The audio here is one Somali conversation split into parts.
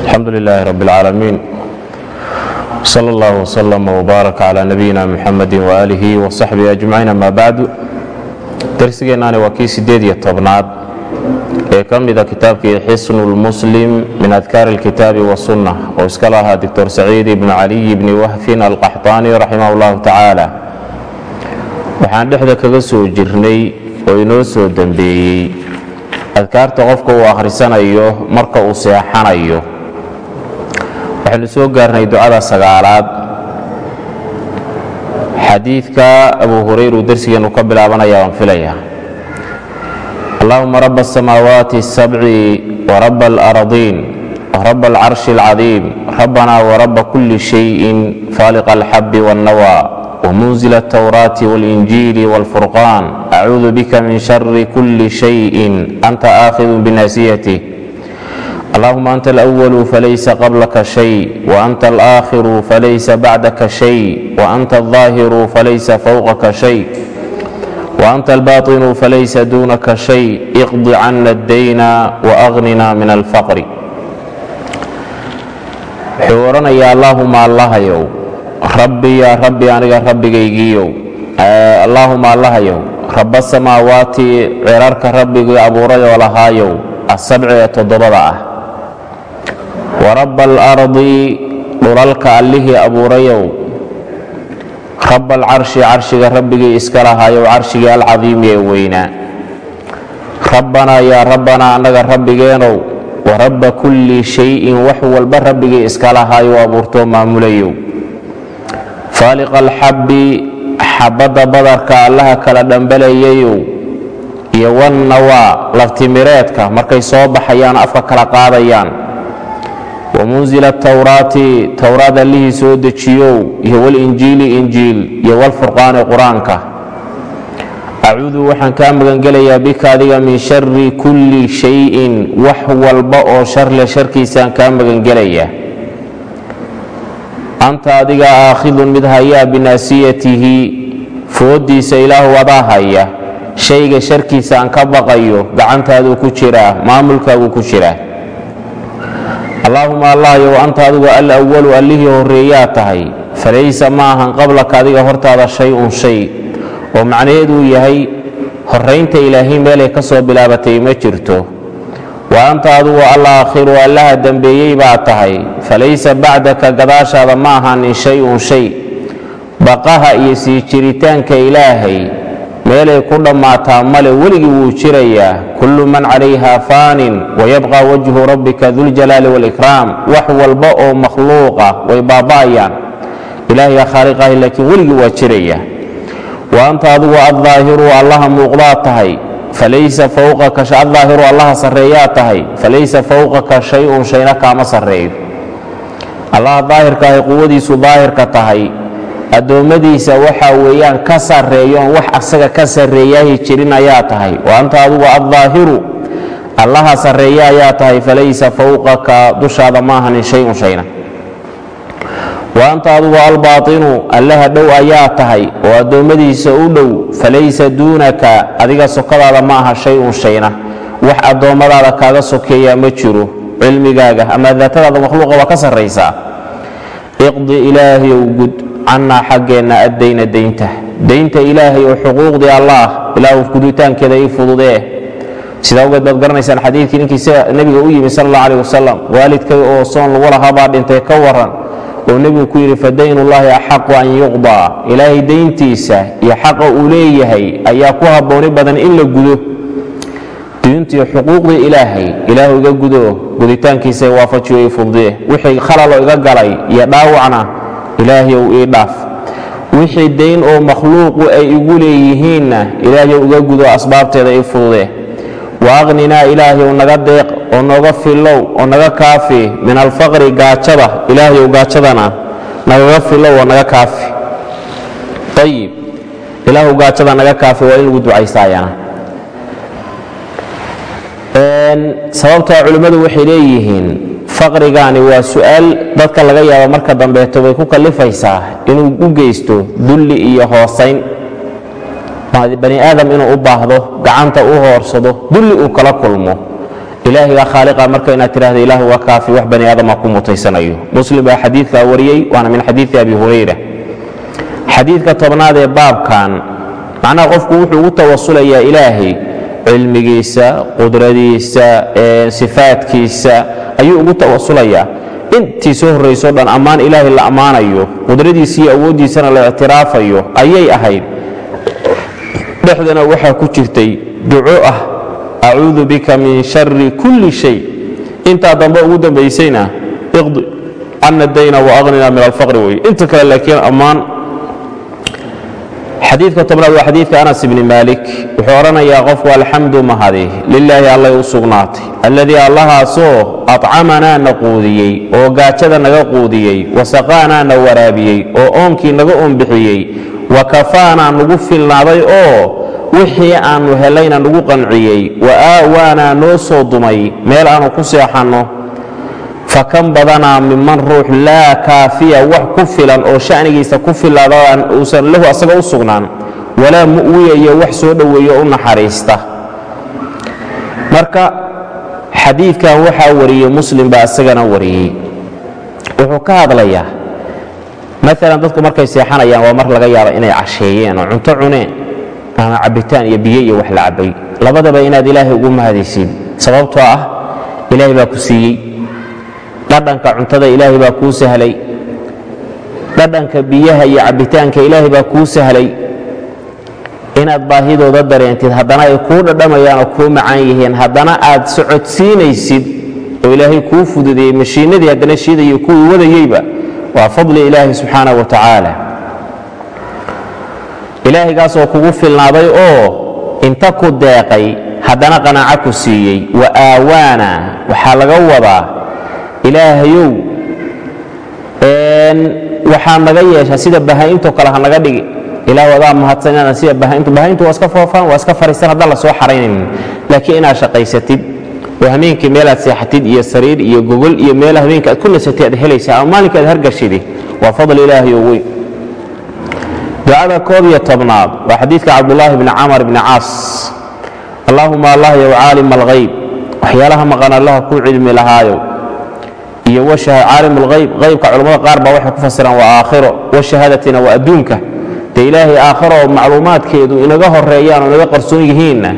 alxamdu lilaahi rab اlcaalamiin sal اllah wslm wbaarak cla nabiyina muxamadi waaalihi wasaxbihi ajmaciin ama bacdu darsigeennaani waa kii siddeed iyo tobnaad ee ka mida kitaabkii xisnu lmuslim min adkaar اlkitaabi wasunna oo iska lahaa doctor saciid ibnu caliy bni wahfin alqaxطaani raximah اllahu tacaala waxaan dhexda kaga soo jirnay oo inoo soo dembeeyey adkaarta qofka uu akhrisanayo marka uu seexanayo waxaynu soo gaarnay ducada sagaalaad xadiidka abu hurayra uu darsigeennu ka bilaabanaya waan filaya allahuma rab الsamaawaati الsabci wrab اlaradiin wrab alcarshi اlcadiim rabbana wraba kuli shayin faaliq alxabi wاlnawa وmunzil الtwraati wاlinjiili wاlfurqaan acuudu bika min shari kuli shayin anta aakhidu binaasiyatih allahuma anta alأwalu falaysa qablaka shay waanta alakhiru falaysa bacdaka shay waanta aldaahiru falaysa fowqaka shay waanta albaطinu falaysa duunaka shay. Iqdi cana addayna waahnina min alfaqri. Wuxuu odhanayaa allaahuma allahayow rabbiya rabbi aniga rabbigaygiiyow. Allaahuma allahayow raba samaawaati cirarka rabbigii abuurayoo lahaayow asabci ee toddobada ah wa rabba alardi dhulalka allihii abuurayow rabba alcarshi carshiga rabbigii iska lahaayow carshigii alcadiimi ee weynaa rabbanaa yaa rabbanaa annaga rabbigeenow wa rabba kulli shayin wax walba rabbigii iska lahaayow abuurtoo maamulayow faaliq alxabbi xabadda badarka allaha kala dhambalayayow iyo wannawaa laftimireedka markay soo baxayaan afka kala qaadayaan wa munsila tawraati towraad allihii soo dejiyow iyo walinjiili injiil iyo walfurqaani qur'aanka acuudu waxaan kaa magangelayaa bika adiga min shari kulli shayin wax walba oo sharle sharkiisaan kaa magangelayaa anta adiga aakhidun mid hayaa binaasiyatihi fooddiisa ilaahu adaa haya shayga sharkiisa aan ka baqayo gacantaaduu ku jiraa maamulkaaguu ku jiraa allaahuma allahyow anta adigu alwalu allihii horreeyaa tahay. Falaysa ma ahan qablaka adiga hortaada shay-un shay. Oo macnaheeduu yahay horraynta ilaahay meelay ka soo bilaabatay ma jirto. Wa anta adigu alaakhiru allaha dembeeyey baa tahay. Falaysa bacdaka gadaashaada ma ahaanin shay-un shay. Baqaha iyo sii jiritaanka ilaahay meelay ku dhammaataa male weligii wuu jirayaa. Kullu man calayha faanin wayabqa wajhu rabbika duljalaali wاlikraam wax walba oo makhluuqa way baaba'ayaan. Ilaahay khaaliqahi laakiin weligii waa jiraya wa anta adigu addaahiru allaha muuqdaa tahay. Falaysa fowqaka addaahiru allaha sarreeyaa tahay. Falaysa fowqaka shay-un shayna kaama sarreeyo allaha daahirkaahay quwadiisu daahirka tahay addoommadiisa waxaa weeyaan ka sarreeyoon wax asaga ka sarreeyaahi jirin ayaa tahay. Wa anta adigu addaahiru allaha sarreeya ayaa tahay falaysa fowqaka dushaada ma ahanin shay-un shayna. Wa anta adigu albaatinu allaha dhow ayaa tahay oo addoommadiisa u dhow falaysa duunaka adiga sokadaada ma aha shay-un shayna. Wax addoommadaada kaaga sokeeyaa ma jiro cilmigaaga ama daatadaada makhluuqa waa ka sarraysaa iqdi ilaahayow gud cannaa xaggeenna addayna daynta. Daynta ilaahay oo xuquuqdii allaah ilaahu guditaankeeda ii fududee. Sidaa ogeed baad garanaysaan xadiidkii ninkii nebiga u yimi sal alla alih wasalam waalidkay oo soon lagu lahaa baa dhintay ka waran oo nebigu ku yidhi fadaynullaahi axaqu an yuqdaa. Ilaahay dayntiisa iyo xaqa uu leeyahay ayaa ku habbooni badan in la gudo diintiiyo xuquuqdii ilaahay. Ilaahu iga gudo guditaankiisa waafajiyo ii fududee wixii khalaloo iga galay iyo dhaawacna ilaahyow ii dhaaf. Wixii dayn oo makhluuqu ay igu leeyihiinna ilaahyow iga gudo asbaabteeda ii fududee. Wa aqninaa ilaahyow naga deeq oo nooga fillow oo naga kaafi. Min alfaqri gaajada. Ilaahyow gaajadana nagaga fillow oo naga kaafi. Ayib ilaahu gaajada naga kaafi waa in lagu ducaysaayana sababtaa culimmadu waxay leeyihiin faqrigaani waa su'aal dadka laga yaabo marka dambeeto way ku kallifaysaa inuu u geysto dulli iyo hoosayn. Bani aadam inuu u baahdo gacanta u hoorsado dulli uu kala kulmo. Ilaahigaa khaaliqa marka inaad tidhahda ilaahu waa kaafi wax bani aadama ku mutaysanayo. Muslim baa xadiidkaa wariyey waana min xadiidi abi hurayra. Xadiidka tobnaad ee baabkan macnaha qofku wuxuu ugu tawasulayaa ilaahay cilmigiisa qudradiisa sifaadkiisa ayuu ugu tawasulayaa intii soo horraysoo dhan ammaan ilaahay la ammaanayo qudradiisa iyo awooddiisana la ictiraafayo ayay ahayd. Dhexdana waxaa ku jirtay duco ah acuudu bika min shari kulli shay. Intaa dambe ugu dambaysayna iqdi cana dayna waaqnina min alfaqri. Wey inta kale laakiin ammaan xadiidka tobnaad waa xadiidka anas ibni maalik. Wuxuu odhanayaa qofku alxamdu mahadi lilaahi allay u sugnaatay. Alladii allahaasoo accamanaa na quudiyey oo gaajada naga quudiyey wasaqaanaa na waraabiyey oo oonkii naga oonbixiyey wa kafaanaa nugu filnaaday oo wixii aannu helayna nugu qanciyey wa aawaanaa noo soo dumay meel aannu ku seexanno fakan badanaa miman ruux laa kaafiya wax ku filan oo sha'nigiisa ku filaadaan uusan lahu asaga u sugnaan. Walaa mu'wiya iyo wax soo dhoweeyo u naxariista. Marka xadiidkan waxaa wariyey muslim baa isagana wariyey. Wuxuu ka hadlayaa maalan dadku markay seexanayaan waa mar laga yaaba inay casheeyeen oo cunto cuneen ama cabbitaan iyo biyo iyo wax la cabbay. Labadaba inaad ilaahay ugu mahadaysid sababtoo ah ilaahay baa ku siiyey dhadhanka cuntada ilaahay baa kuu sahlay. Dhadhanka biyaha iyo cabbitaanka ilaahay baa kuu sahlay. Inaad baahidooda dareentid haddana ay kuu dhadhamayaan oo kuu macaan yihiin haddana aad socodsiinaysid oo ilaahay kuu fududeeyey mashiinadii haddana shiidayo kuwii wadayeyba waa fadli ilaahi subxaana wa tacaala. Ilaahaygaasoo kugu filnaaday oo inta ku deeqay haddana qanaaco ku siiyey wa aawaana waxaa laga wadaa ilaahayow waxaa naga yeeshaa sida bahaa'intoo kale ha naga dhigi. Ilaah adaa mahadsan sida bahaintu bahaintu waa iska foofaan waa iska fariistan haddaan la soo xaraynayn laakiin inaad shaqaysatid oo hameenkii meelaad seexatid iyo sariir iyo gogol iyo meel habeenka aad ku nasatay aad helaysaa ama maalinka aad hargashidi waa fadli ilaahay oo weyn. Ducada koob iyo tobnaad waa xadiidka cabdulaahi bni camar bni caas. Allaahuma allah yow caalim alghayb. Waxyaalaha maqan allaha kuu cilmi lahaayo iyo caalim lhayb haybka culammada qaar baa waxay ku fasiraan waa aakhiro washahaadatina waa adduunka. Dee ilaahay aakhiro macluumaadkeedu inaga horeeyaan oo inaga qarsoon yihiinna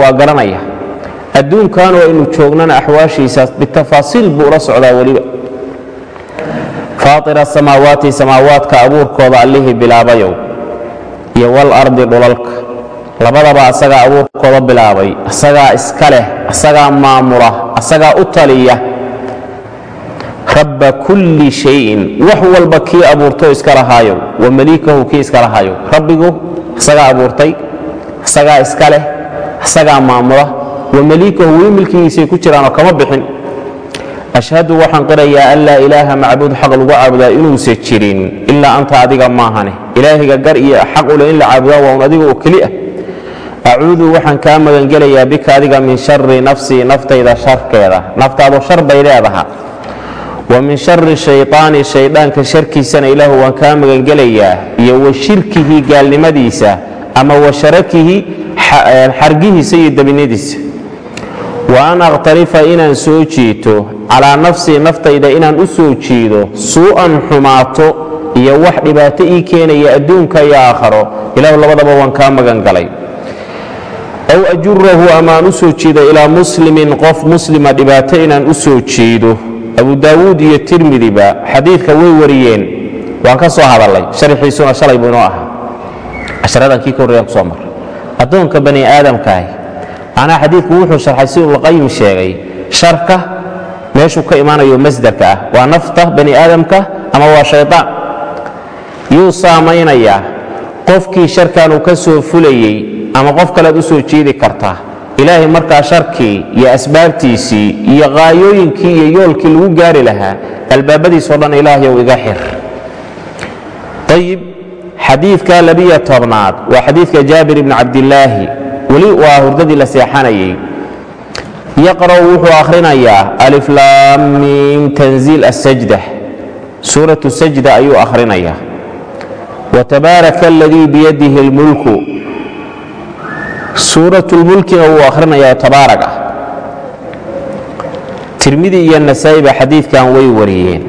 waa garanaya. Adduunkan oo aynu joognana axwaashiisa bitafaasiil buu ula socdaa weliba. Faaطir asamaawaati samaawaadka abuurkooda allihii bilaabayow iyo walardi dhulalka labadaba asagaa abuurkooda bilaabay asagaa iska leh asagaa maamula asagaa u taliya. Rabba kulli shayin wax walba kii abuurtoo iska lahaayow wa maliikahu kii iska lahaayow rabbigu asagaa abuurtay asagaa iska leh asagaa maamula wa maliikahu weli milkigiisay ku jiraanoo kama bixin. Ashhadu waxaan qirayaa an laa ilaaha macbuud xaq lagu caabudaa inuusan jirin ilaa anta adiga maahane. Ilaahiga gar iyo xaq ule in la caabudaa waa un adiga oo keli ah acuudu waxaan kaa magangelayaa bika adiga min shari nafsii naftayda sharkeeda. Naftaadu shar bay leedaha wa min shari shayطaani shayddaanka sharkiisana ilaahu waan kaa magangelayaa iyo wa shirkihi gaalnimadiisa ama wa sharakihi xargihiisa iyo dabinadiisa wa an akhtalifa inaan soo jiito calaa nafsii naftayda inaan u soo jiido suu'an xumaato iyo wax dhibaato ii keenaya adduunka iyo aakharo. Ilaahu labadaba waan kaa magangalay aw ajurahu amaan u soo jiido ilaa muslimin qof muslima dhibaato inaan u soo jiido abu daawuud iyo tirmidiba xadiidka way wariyeen waan ka soo hadallay sharxiisuna shalay buu inoo ahaa casharadan ka horreeyaan ku soo marray addoonka bani aadamkaahi macnaha xadiidku wuxuu sharxay si ibnulqayim sheegay sharka meeshuu ka imaanayo masdarka ah waa nafta bani aadamka ama waa shaydaan yuu saamaynayaa qofkii sharkan uu ka soo fulayey ama qof kalead u soo jiidi kartaa ilaahay markaa sharkii iyo asbaabtiisii iyo qaayooyinkii iyo yoolkii lagu gaari lahaa albaabadiisoo dhan ilaahyow iga xir. Ayib xadiidka labiyo tobnaad waa xadiidka jaabir ibni cabdilaahi weli waa hurdadii la seexanayay. Yaqra'u wuxuu akhrinayaa aliflaamiim tanziil asajda suuratu sajda ayuu akhrinayaa watabaaraka aladii biyadihi اlmulku suuratulmulkina wuu akhrinayaa tabaarag ah tirmidi iyo nasaa'i ba xadiidkan way wariyeen.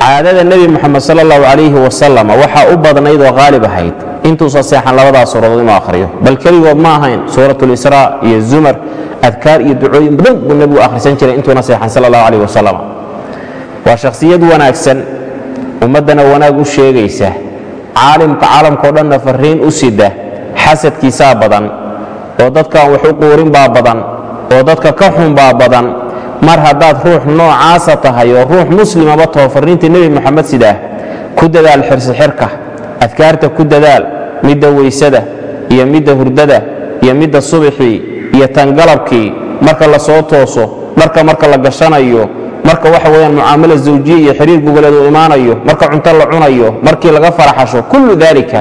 Caadada nebi moxamed sala allahu calayhi wasalam waxaa u badnayd oo qaalib ahayd. Intuusa seexan labadaas suuradood inuu akhriyo. Bal keligood ma ahayn suuratulisraa iyo zumar adkaar iyo ducooyin badan buu nebigu akhrisan jiray intuuna seexan sala allahu calayh wasalam waa shakhsiyad wanaagsan. Ummaddana wanaag u sheegaysa. Caalimka caalamkao dhanna farriin u sida xasadkiisaa badan oo dadkaan wax u quurin baa badan oo dadka ka xun baa badan. Mar haddaad ruux noocaasa tahay oo ruux muslimaba taho farriinta nebi moxamed sidaa ku dadaal xirsixirka adkaarta ku dadaal midda weysada iyo midda hurdada iyo midda subaxii iyo tangalabkii marka la soo tooso dharka marka la gashanayo marka waxa weyaan mucaamala zawjiya iyo xiriir gogoleed uu imaanayo marka cunto la cunayo markii laga faraxasho kullu daalika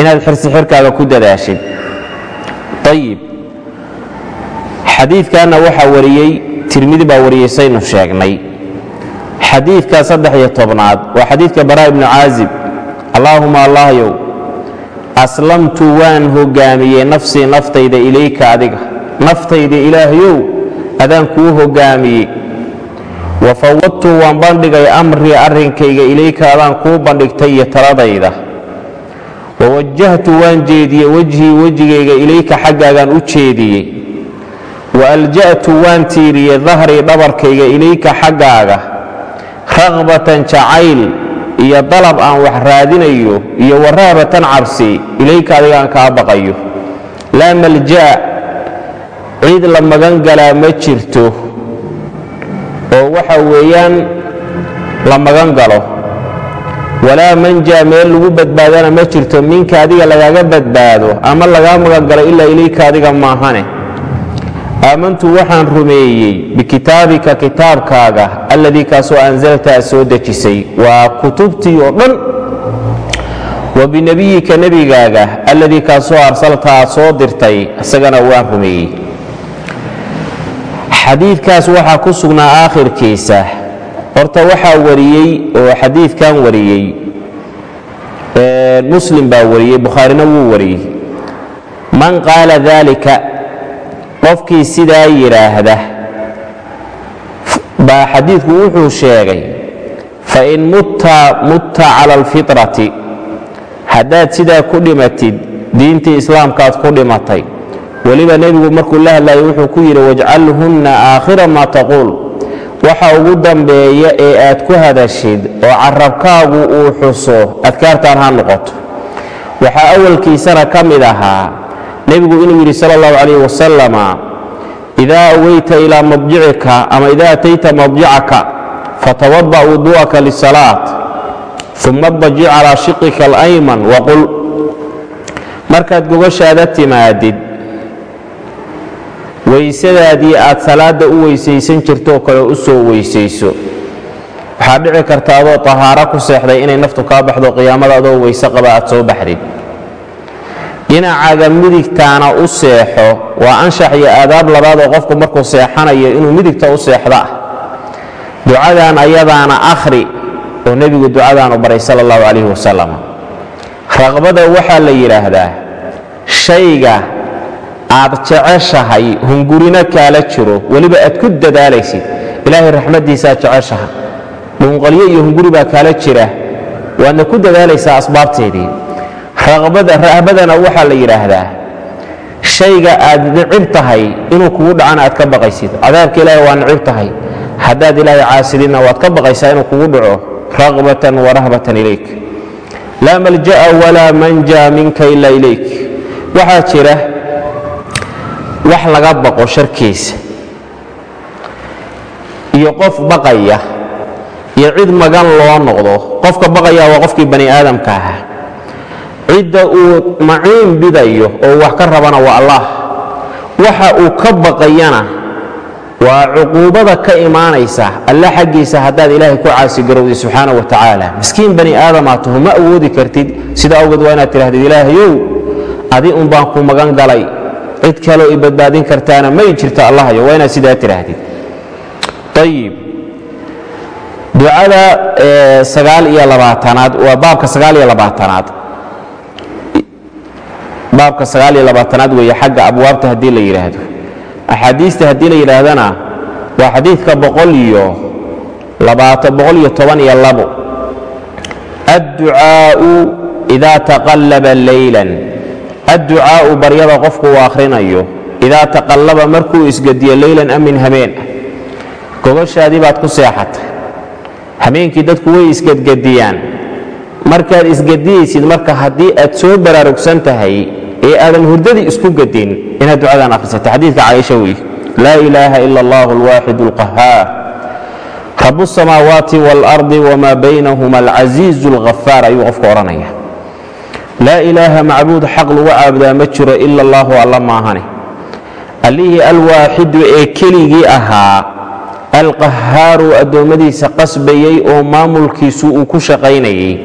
inaad xirsixirkaaga ku dadaashid ayib xadiidkanna waxaa wariyey tirmidi baa wariyey saynu sheegnay. Xadiidka saddex iyo tobnaad waa xadiidka baraa ibnu caazib. Allaahuma allahyow aslamtu waan hogaamiyey nafsii naftayda ilayka adiga. Naftayda ilaahyow adaan kuu hogaamiyey. Wa fawadtu waan bandhigay amrii arrinkayga ilayka adaan kuu bandhigtay iyo taladayda wawajahtu waan jeediyey wejhii wejigayga ilayka xaggaagaan u jeediyey wa alja'tu waan tiiriyey dahrii dhabarkayga ilayka xaggaaga ragbatan jacayl iyo dalab aan wax raadinayo iyo warahabatan cabsi ilayka adigaan kaa baqayo laa malja'a cid la magan galaa ma jirto oo waxa weeyaan la magan galo walaa manja meel lagu badbaadana ma jirto minka adiga lagaaga badbaado ama lagaa magan galo ilaa ilayka adiga maahane. Aamantu waxaan rumeeyey bikitaabika kitaabkaaga alladii kaasoo anzalta soo dejisay. Waa kutubtii oo dhan wa binebiyika nebigaaga alladii kaasoo arsalta soo dirtay isagana waan rumeeyey. Xadiidkaas waxaa ku sugnaa aakhirkiisa horta waxaa wariyey oo xadiidkan wariyey muslim baa wariyey bukhaarina wuu wariyey. Man qaala dalika qofkii sidaa yidhaahda baa xadiidku wuxuu sheegay fain mutta mutta cala alfitrati haddaad sidaa ku dhimatid diintii islaamkaad ku dhimatay. Weliba nebigu markuu la hadlayay wuxuu ku yidhi wajcalhunna aakhira maa taquul waxa ugu dambeeya ee aad ku hadashid oo carabkaagu uu xuso adkaartaan ha noqoto. Waxaa awalkiisana ka mid ahaa nebigu inuu yidhi sala allahu calayh wasalama idaa aweyta ilaa madjicika ama idaa atayta madjicaka fatawada' wuduu'aka lisalaat uma adbajic calaa shiqika alayman waqul markaad gogashaada timaadid weysadaadii aad salaadda u weysaysan jirtooo kale u soo weysayso. Waxaa dhici karta adoo tahaaro ku seexday inay naftu kaa baxdo qiyaamada adoo weyse qaba aad soo baxdid dhinacaaga midigtaana u seexo waa anshax iyo aadaab labaad oo qofku markuu seexanayo inuu midigta u seexdo ah ducadan ayadaana akhri oo nebigu ducadaanu baray sala allahu calayhi wasalam raqbada waxaa la yidhaahdaa shayga aad jeceshahay hungurina kaala jiro weliba aad ku dadaalaysid. Ilaahay raxmaddiisaad jeceshaha. Dhuunqalyo iyo hunguri baa kaala jira. Waadna ku dadaalaysaa asbaabteedii. Rahbadana waxaa la yidhaahdaa shayga aad nicib tahay inuu kugu dhacana aad ka baqaysid. Cadaabka ilaahay waa nicib tahay. Haddaad ilaahay caasididna waad ka baqaysaa inuu kugu dhaco. Warahbatan ilayk. Laa malja'a walaa manja minka ila ilayk. Waxaa jira wax laga baqo sharkiisa iyo qof baqaya iyo cid magan loo noqdo qofka baqaya waa qofkii bani aadamka ahaa. Cidda uu maciin bidayo oo wax ka rabana waa allah. Waxa uu ka baqayana waa cuquubada ka imaanaysa alla xaggiisa haddaad ilaahay ku caasigarowdi subxaana wa tacaala. Miskiin bani aadamaa taho ma awoodi kartid sida awgeed waa inaad tidhahdid ilaahayow adi un baan ku magan galay cid kaloo i badbaadin kartaana may jirto allahyo waa inaad sidaa tidhaahdid ayib ducada sagaal iyo labaatanaad waa baabka sagaal iyo labaatanaad. Baabka sagaaliyo labaatanaad weeye xagga abwaabta haddii la yidhaahdo axaadiista haddii la yidhaahdana waa xadiidka boqol iyo labaatan boqol iyo toban iyo labo. Adducaa'u idaa taqallaba leylan adducaa'u baryada qofku uu akhrinayo idaa taqallaba markuu isgadiyo leylan amin habeen gogoshaadii baad ku seexatay habeenkii dadku way isgedgediyaan. Markaad isgadiyaysid marka haddii aad soo baraarugsan tahay ee aadan hurdadii isku gadin inaad ducadan akhrisato xadiidka caaisha wey laa ilaaha ila allah alwaaxid alqahaar. Rabu اsamaawaati wاlardi wmaa baynahuma alcasiizu alghafaar ayuu qofka odhanaya laa ilaaha macbuud xaq lagu caabudaa ma jiro ila allahu alla maahane allihii alwaaxidu ee keligii ahaa alqahaaru addoommadiisa qasbayey oo maamulkiisu uu ku shaqaynayay